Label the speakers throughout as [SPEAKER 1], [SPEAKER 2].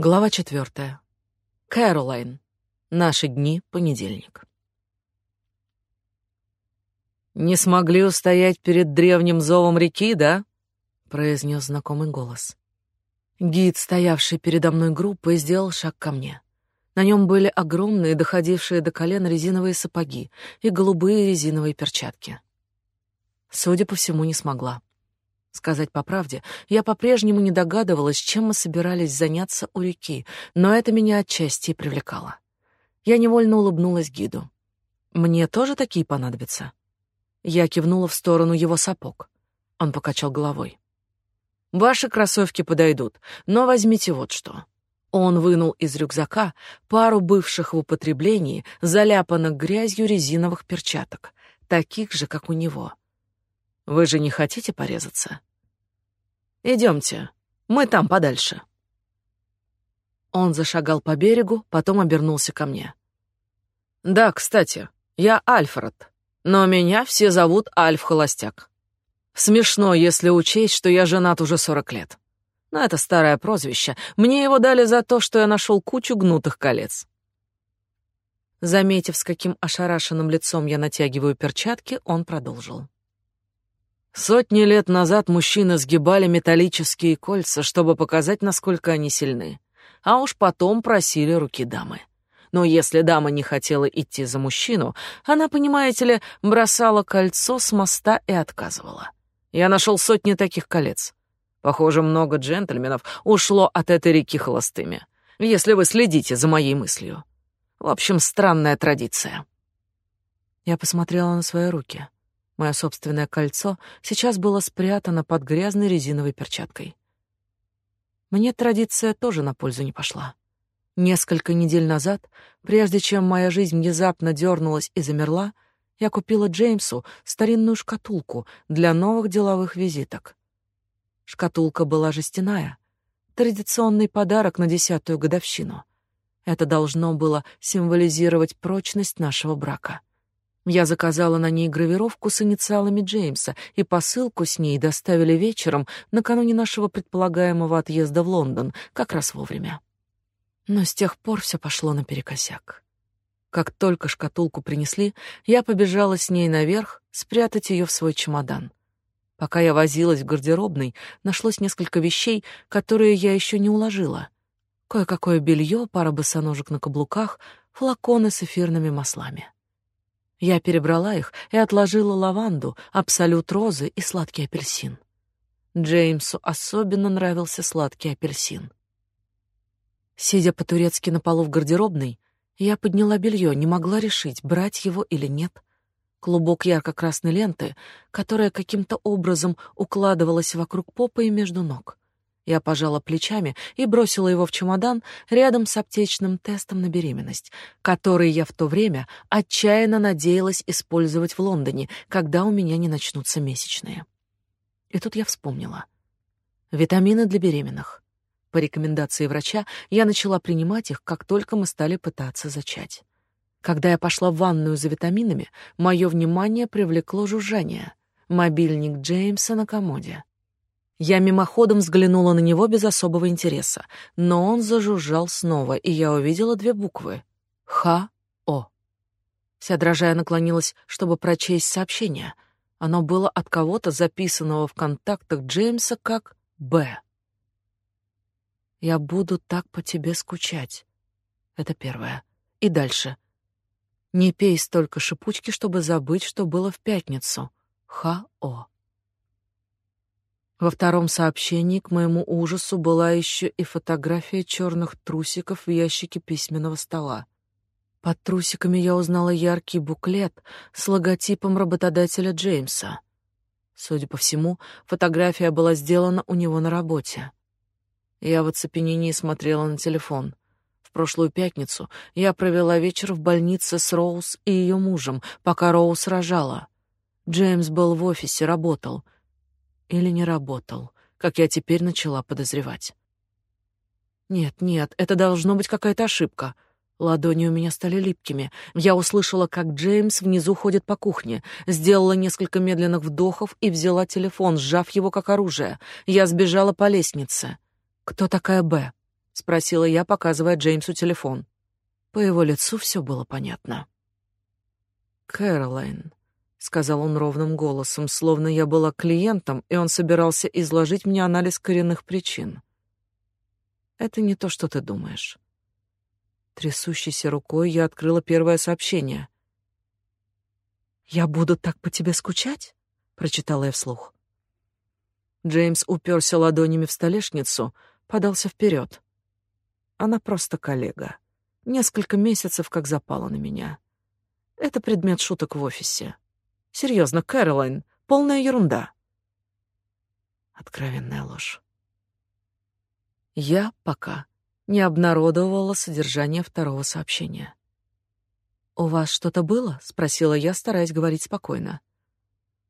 [SPEAKER 1] Глава четвертая. Кэролайн. Наши дни. Понедельник. «Не смогли устоять перед древним зовом реки, да?» — произнес знакомый голос. Гид, стоявший передо мной группой, сделал шаг ко мне. На нем были огромные, доходившие до колен резиновые сапоги и голубые резиновые перчатки. Судя по всему, не смогла. Сказать по правде, я по-прежнему не догадывалась, чем мы собирались заняться у реки, но это меня отчасти привлекало. Я невольно улыбнулась гиду. «Мне тоже такие понадобятся?» Я кивнула в сторону его сапог. Он покачал головой. «Ваши кроссовки подойдут, но возьмите вот что». Он вынул из рюкзака пару бывших в употреблении, заляпанных грязью резиновых перчаток, таких же, как у него. «Вы же не хотите порезаться?» Идемте, мы там подальше. Он зашагал по берегу, потом обернулся ко мне. Да, кстати, я Альфред, но меня все зовут Альф Холостяк. Смешно, если учесть, что я женат уже сорок лет. Но это старое прозвище. Мне его дали за то, что я нашел кучу гнутых колец. Заметив, с каким ошарашенным лицом я натягиваю перчатки, он продолжил. Сотни лет назад мужчины сгибали металлические кольца, чтобы показать, насколько они сильны. А уж потом просили руки дамы. Но если дама не хотела идти за мужчину, она, понимаете ли, бросала кольцо с моста и отказывала. Я нашел сотни таких колец. Похоже, много джентльменов ушло от этой реки холостыми, если вы следите за моей мыслью. В общем, странная традиция. Я посмотрела на свои руки. Мое собственное кольцо сейчас было спрятано под грязной резиновой перчаткой. Мне традиция тоже на пользу не пошла. Несколько недель назад, прежде чем моя жизнь внезапно дернулась и замерла, я купила Джеймсу старинную шкатулку для новых деловых визиток. Шкатулка была жестяная, традиционный подарок на десятую годовщину. Это должно было символизировать прочность нашего брака. Я заказала на ней гравировку с инициалами Джеймса, и посылку с ней доставили вечером накануне нашего предполагаемого отъезда в Лондон, как раз вовремя. Но с тех пор все пошло наперекосяк. Как только шкатулку принесли, я побежала с ней наверх, спрятать ее в свой чемодан. Пока я возилась в гардеробной, нашлось несколько вещей, которые я еще не уложила. Кое-какое белье, пара босоножек на каблуках, флаконы с эфирными маслами. Я перебрала их и отложила лаванду, абсолют розы и сладкий апельсин. Джеймсу особенно нравился сладкий апельсин. Сидя по-турецки на полу в гардеробной, я подняла белье, не могла решить, брать его или нет. Клубок ярко-красной ленты, которая каким-то образом укладывалась вокруг попы и между ног. Я пожала плечами и бросила его в чемодан рядом с аптечным тестом на беременность, который я в то время отчаянно надеялась использовать в Лондоне, когда у меня не начнутся месячные. И тут я вспомнила. Витамины для беременных. По рекомендации врача я начала принимать их, как только мы стали пытаться зачать. Когда я пошла в ванную за витаминами, мое внимание привлекло жужжание. Мобильник Джеймса на комоде. Я мимоходом взглянула на него без особого интереса, но он зажужжал снова, и я увидела две буквы — Х-О. Вся дрожая наклонилась, чтобы прочесть сообщение. Оно было от кого-то записанного в контактах Джеймса как «Б». «Я буду так по тебе скучать». Это первое. И дальше. «Не пей столько шипучки, чтобы забыть, что было в пятницу». Х-О. Во втором сообщении к моему ужасу была еще и фотография черных трусиков в ящике письменного стола. Под трусиками я узнала яркий буклет с логотипом работодателя Джеймса. Судя по всему, фотография была сделана у него на работе. Я в оцепенении смотрела на телефон. В прошлую пятницу я провела вечер в больнице с Роуз и ее мужем, пока Роуз рожала. Джеймс был в офисе, работал — или не работал, как я теперь начала подозревать. Нет, нет, это должно быть какая-то ошибка. Ладони у меня стали липкими. Я услышала, как Джеймс внизу ходит по кухне, сделала несколько медленных вдохов и взяла телефон, сжав его как оружие. Я сбежала по лестнице. Кто такая Б? спросила я, показывая Джеймсу телефон. По его лицу все было понятно. Кэролайн, сказал он ровным голосом, словно я была клиентом, и он собирался изложить мне анализ коренных причин. Это не то, что ты думаешь. Трясущейся рукой я открыла первое сообщение. Я буду так по тебе скучать? прочитала я вслух. Джеймс уперся ладонями в столешницу, подался вперед. Она просто коллега. Несколько месяцев как запала на меня. Это предмет шуток в офисе. Серьезно, Кэролайн, полная ерунда. Откровенная ложь. Я пока не обнародовала содержание второго сообщения. «У вас что-то было?» — спросила я, стараясь говорить спокойно.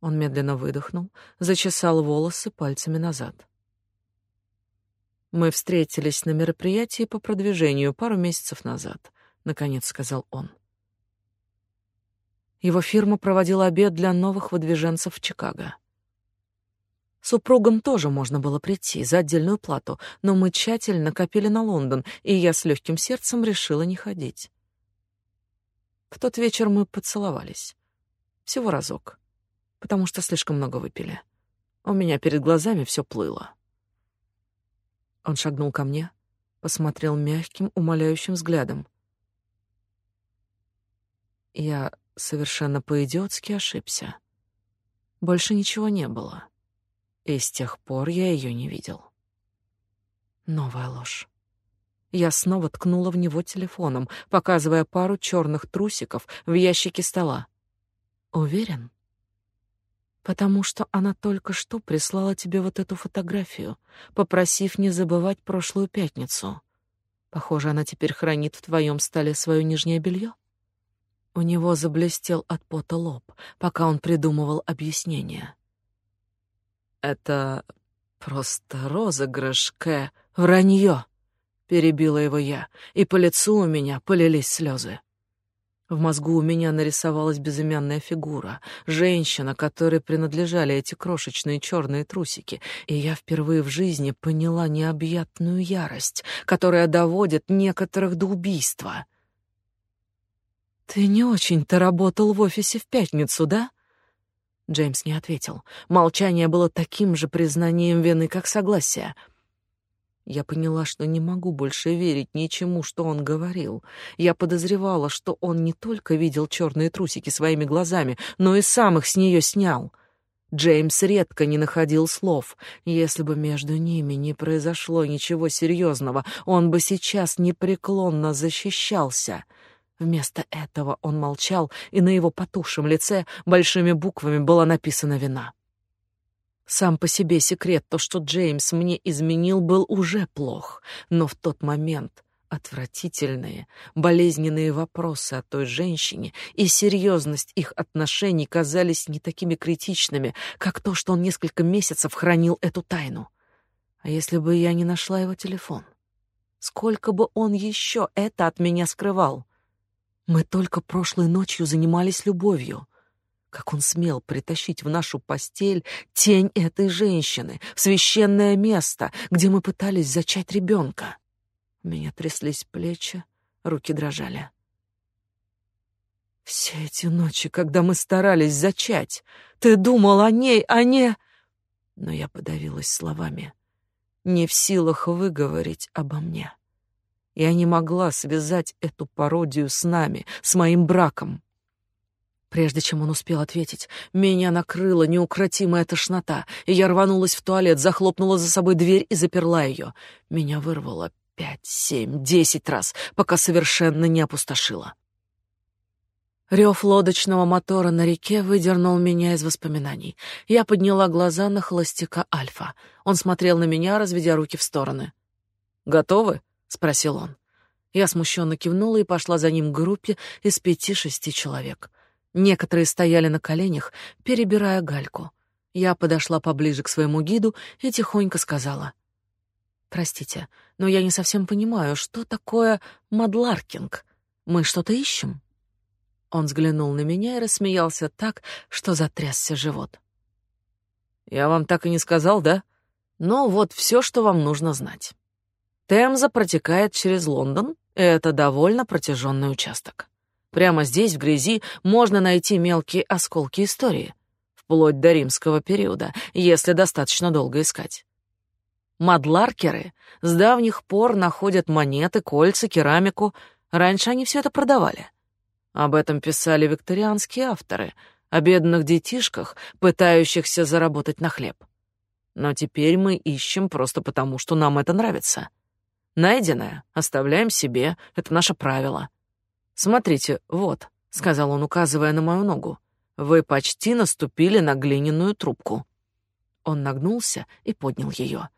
[SPEAKER 1] Он медленно выдохнул, зачесал волосы пальцами назад. Мы встретились на мероприятии по продвижению пару месяцев назад, наконец сказал он. Его фирма проводила обед для новых выдвиженцев в Чикаго. Супругам тоже можно было прийти за отдельную плату, но мы тщательно копили на Лондон, и я с легким сердцем решила не ходить. В тот вечер мы поцеловались. Всего разок потому что слишком много выпили. У меня перед глазами все плыло. Он шагнул ко мне, посмотрел мягким, умоляющим взглядом. Я совершенно по-идиотски ошибся. Больше ничего не было. И с тех пор я ее не видел. Новая ложь. Я снова ткнула в него телефоном, показывая пару черных трусиков в ящике стола. Уверен? потому что она только что прислала тебе вот эту фотографию, попросив не забывать прошлую пятницу. Похоже, она теперь хранит в твоем столе свое нижнее белье. У него заблестел от пота лоб, пока он придумывал объяснение. Это просто розыгрыш, Кэ, вранье, перебила его я, и по лицу у меня полились слезы. В мозгу у меня нарисовалась безымянная фигура, женщина, которой принадлежали эти крошечные черные трусики, и я впервые в жизни поняла необъятную ярость, которая доводит некоторых до убийства. «Ты не очень-то работал в офисе в пятницу, да?» Джеймс не ответил. Молчание было таким же признанием вины, как согласие — я поняла, что не могу больше верить ничему, что он говорил. Я подозревала, что он не только видел черные трусики своими глазами, но и сам их с нее снял. Джеймс редко не находил слов. Если бы между ними не произошло ничего серьезного, он бы сейчас непреклонно защищался. Вместо этого он молчал, и на его потухшем лице большими буквами была написана вина. Сам по себе секрет, то, что Джеймс мне изменил, был уже плох, но в тот момент отвратительные, болезненные вопросы о той женщине и серьезность их отношений казались не такими критичными, как то, что он несколько месяцев хранил эту тайну. А если бы я не нашла его телефон? Сколько бы он еще это от меня скрывал? Мы только прошлой ночью занимались любовью. Как он смел притащить в нашу постель тень этой женщины, в священное место, где мы пытались зачать ребенка? У меня тряслись плечи, руки дрожали. Все эти ночи, когда мы старались зачать, ты думал о ней, а не... Но я подавилась словами, не в силах выговорить обо мне. Я не могла связать эту пародию с нами, с моим браком. Прежде чем он успел ответить, меня накрыла неукротимая тошнота, и я рванулась в туалет, захлопнула за собой дверь и заперла ее. Меня вырвало пять, семь, десять раз, пока совершенно не опустошила. Рев лодочного мотора на реке выдернул меня из воспоминаний. Я подняла глаза на холостяка Альфа. Он смотрел на меня, разведя руки в стороны. «Готовы?» — спросил он. Я смущенно кивнула и пошла за ним к группе из пяти-шести человек. Некоторые стояли на коленях, перебирая гальку. Я подошла поближе к своему гиду и тихонько сказала: "Простите, но я не совсем понимаю, что такое мадларкинг. Мы что-то ищем?" Он взглянул на меня и рассмеялся так, что затрясся живот. "Я вам так и не сказал, да? Но вот все, что вам нужно знать. Темза протекает через Лондон, и это довольно протяженный участок. Прямо здесь, в грязи, можно найти мелкие осколки истории, вплоть до римского периода, если достаточно долго искать. Мадларкеры с давних пор находят монеты, кольца, керамику. Раньше они все это продавали. Об этом писали викторианские авторы, о бедных детишках, пытающихся заработать на хлеб. Но теперь мы ищем просто потому, что нам это нравится. Найденное оставляем себе, это наше правило. Смотрите, вот, сказал он, указывая на мою ногу. Вы почти наступили на глиняную трубку. Он нагнулся и поднял ее.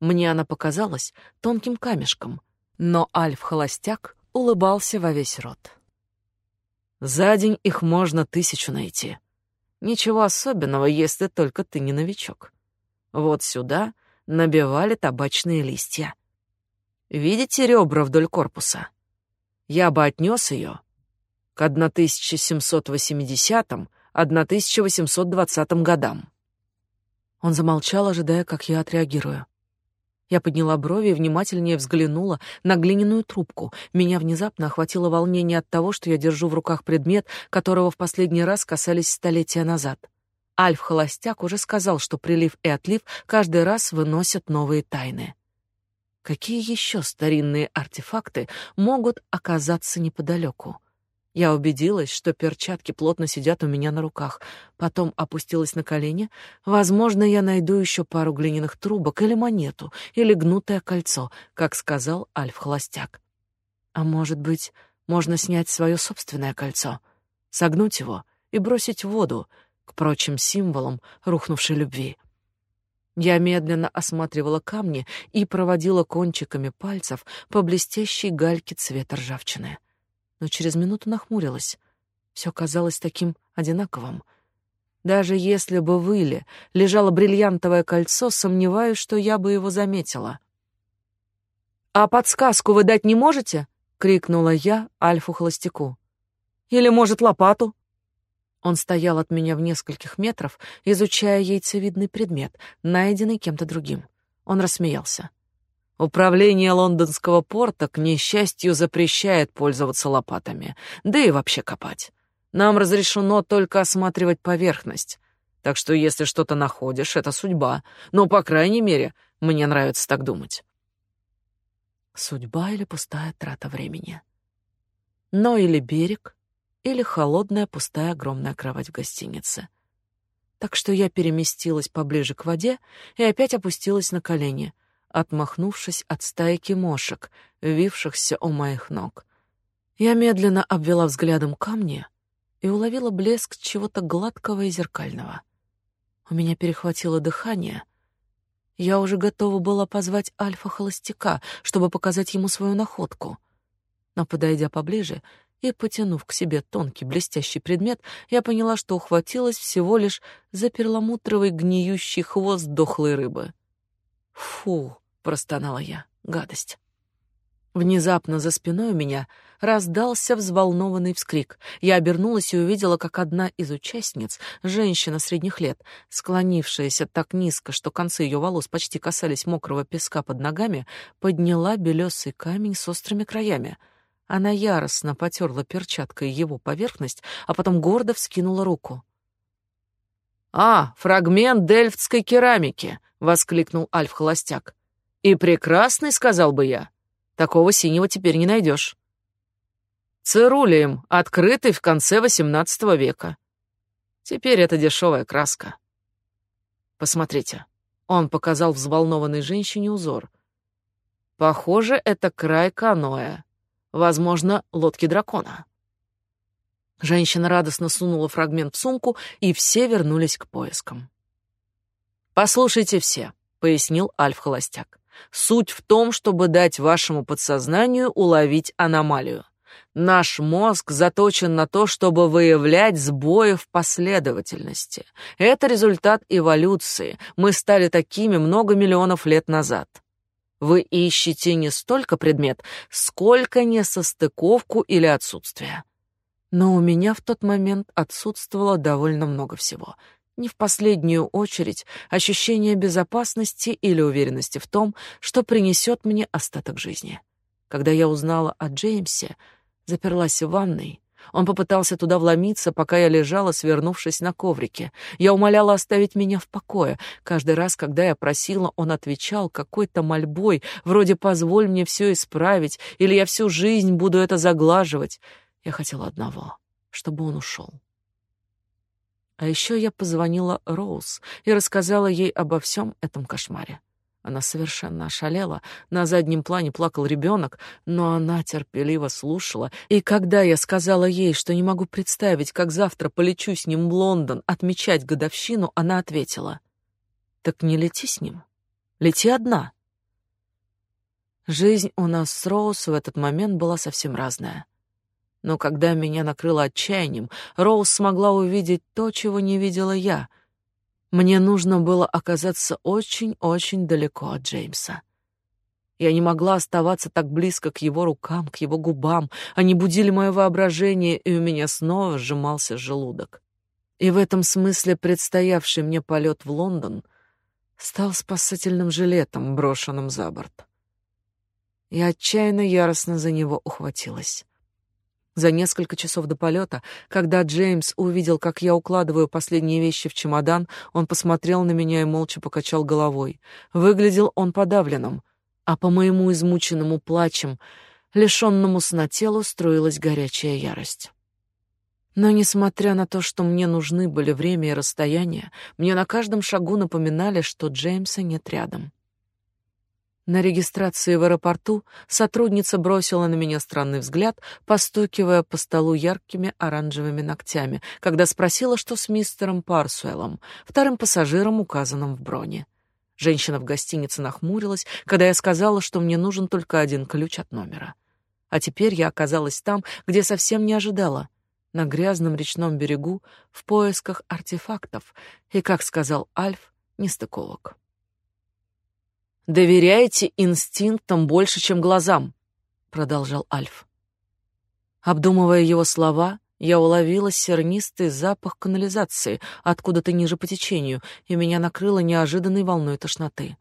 [SPEAKER 1] Мне она показалась тонким камешком, но Альф-холостяк улыбался во весь рот. За день их можно тысячу найти. Ничего особенного, если только ты не новичок. Вот сюда набивали табачные листья. Видите ребра вдоль корпуса? Я бы отнес ее к 1780-1820 годам. Он замолчал, ожидая, как я отреагирую. Я подняла брови и внимательнее взглянула на глиняную трубку. Меня внезапно охватило волнение от того, что я держу в руках предмет, которого в последний раз касались столетия назад. Альф Холостяк уже сказал, что прилив и отлив каждый раз выносят новые тайны. Какие еще старинные артефакты могут оказаться неподалеку? Я убедилась, что перчатки плотно сидят у меня на руках. Потом опустилась на колени. Возможно, я найду еще пару глиняных трубок или монету, или гнутое кольцо, как сказал Альф-холостяк. А может быть, можно снять свое собственное кольцо, согнуть его и бросить в воду к прочим символам рухнувшей любви. Я медленно осматривала камни и проводила кончиками пальцев по блестящей гальке цвета ржавчины но через минуту нахмурилась. Все казалось таким одинаковым. Даже если бы в Иле лежало бриллиантовое кольцо, сомневаюсь, что я бы его заметила. «А подсказку вы дать не можете?» — крикнула я Альфу-холостяку. «Или, может, лопату?» Он стоял от меня в нескольких метров, изучая яйцевидный предмет, найденный кем-то другим. Он рассмеялся. Управление лондонского порта, к несчастью, запрещает пользоваться лопатами, да и вообще копать. Нам разрешено только осматривать поверхность. Так что если что-то находишь, это судьба. Но, по крайней мере, мне нравится так думать. Судьба или пустая трата времени. Но или берег, или холодная пустая огромная кровать в гостинице. Так что я переместилась поближе к воде и опять опустилась на колени — отмахнувшись от стайки мошек, вившихся у моих ног. Я медленно обвела взглядом камни и уловила блеск чего-то гладкого и зеркального. У меня перехватило дыхание. Я уже готова была позвать Альфа-холостяка, чтобы показать ему свою находку. Но, подойдя поближе и потянув к себе тонкий блестящий предмет, я поняла, что ухватилась всего лишь за перламутровый гниющий хвост дохлой рыбы. «Фу!» — простонала я. «Гадость!» Внезапно за спиной у меня раздался взволнованный вскрик. Я обернулась и увидела, как одна из участниц, женщина средних лет, склонившаяся так низко, что концы ее волос почти касались мокрого песка под ногами, подняла белесый камень с острыми краями. Она яростно потерла перчаткой его поверхность, а потом гордо вскинула руку. «А, фрагмент дельфтской керамики!» — воскликнул Альф-холостяк. «И прекрасный, сказал бы я. Такого синего теперь не найдешь. Цирулием, открытый в конце XVIII века. Теперь это дешевая краска. Посмотрите». Он показал взволнованной женщине узор. Похоже, это край каноэ. Возможно, лодки дракона. Женщина радостно сунула фрагмент в сумку, и все вернулись к поискам. «Послушайте все», — пояснил Альф-холостяк. «Суть в том, чтобы дать вашему подсознанию уловить аномалию. Наш мозг заточен на то, чтобы выявлять сбои в последовательности. Это результат эволюции. Мы стали такими много миллионов лет назад. Вы ищете не столько предмет, сколько несостыковку или отсутствие. Но у меня в тот момент отсутствовало довольно много всего. не в последнюю очередь ощущение безопасности или уверенности в том, что принесет мне остаток жизни. Когда я узнала о Джеймсе, заперлась в ванной, он попытался туда вломиться, пока я лежала, свернувшись на коврике. Я умоляла оставить меня в покое. Каждый раз, когда я просила, он отвечал какой-то мольбой, вроде «позволь мне все исправить» или «я всю жизнь буду это заглаживать». Я хотела одного — чтобы он ушел. А еще я позвонила Роуз и рассказала ей обо всем этом кошмаре. Она совершенно ошалела. На заднем плане плакал ребенок, но она терпеливо слушала. И когда я сказала ей, что не могу представить, как завтра полечу с ним в Лондон отмечать годовщину, она ответила: "Так не лети с ним. Лети одна". Жизнь у нас с Роуз в этот момент была совсем разная. Но когда меня накрыло отчаянием, Роуз смогла увидеть то, чего не видела я — мне нужно было оказаться очень-очень далеко от Джеймса. Я не могла оставаться так близко к его рукам, к его губам. Они будили мое воображение, и у меня снова сжимался желудок. И в этом смысле предстоявший мне полет в Лондон стал спасательным жилетом, брошенным за борт. Я отчаянно яростно за него ухватилась. За несколько часов до полета, когда Джеймс увидел, как я укладываю последние вещи в чемодан, он посмотрел на меня и молча покачал головой. Выглядел он подавленным, а по моему измученному плачем, лишенному сна телу, строилась горячая ярость. Но несмотря на то, что мне нужны были время и расстояние, мне на каждом шагу напоминали, что Джеймса нет рядом. На регистрации в аэропорту сотрудница бросила на меня странный взгляд, постукивая по столу яркими оранжевыми ногтями, когда спросила, что с мистером Парсуэлом, вторым пассажиром, указанным в броне. Женщина в гостинице нахмурилась, когда я сказала, что мне нужен только один ключ от номера. А теперь я оказалась там, где совсем не ожидала, на грязном речном берегу, в поисках артефактов и, как сказал Альф, нестыковок. Доверяете инстинктам больше, чем глазам, продолжал Альф. Обдумывая его слова, я уловила сернистый запах канализации откуда-то ниже по течению, и меня накрыло неожиданной волной тошноты.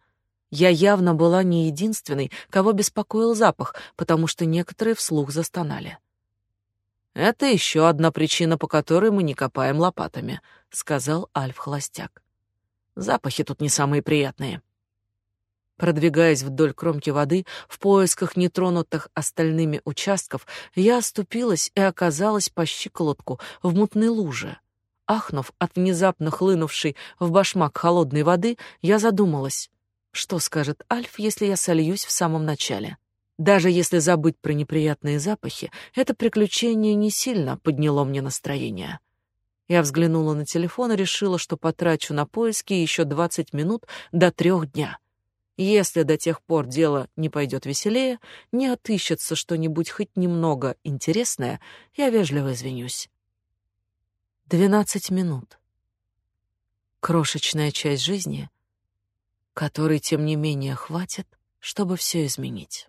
[SPEAKER 1] Я явно была не единственной, кого беспокоил запах, потому что некоторые вслух застонали. Это еще одна причина, по которой мы не копаем лопатами, сказал Альф Холостяк. Запахи тут не самые приятные. Продвигаясь вдоль кромки воды в поисках нетронутых остальными участков, я оступилась и оказалась по щиколотку в мутной луже. Ахнув от внезапно хлынувшей в башмак холодной воды, я задумалась, что скажет Альф, если я сольюсь в самом начале. Даже если забыть про неприятные запахи, это приключение не сильно подняло мне настроение. Я взглянула на телефон и решила, что потрачу на поиски еще 20 минут до трех дня — если до тех пор дело не пойдет веселее, не отыщется что-нибудь хоть немного интересное, я вежливо извинюсь. Двенадцать минут. Крошечная часть жизни, которой, тем не менее, хватит, чтобы все изменить.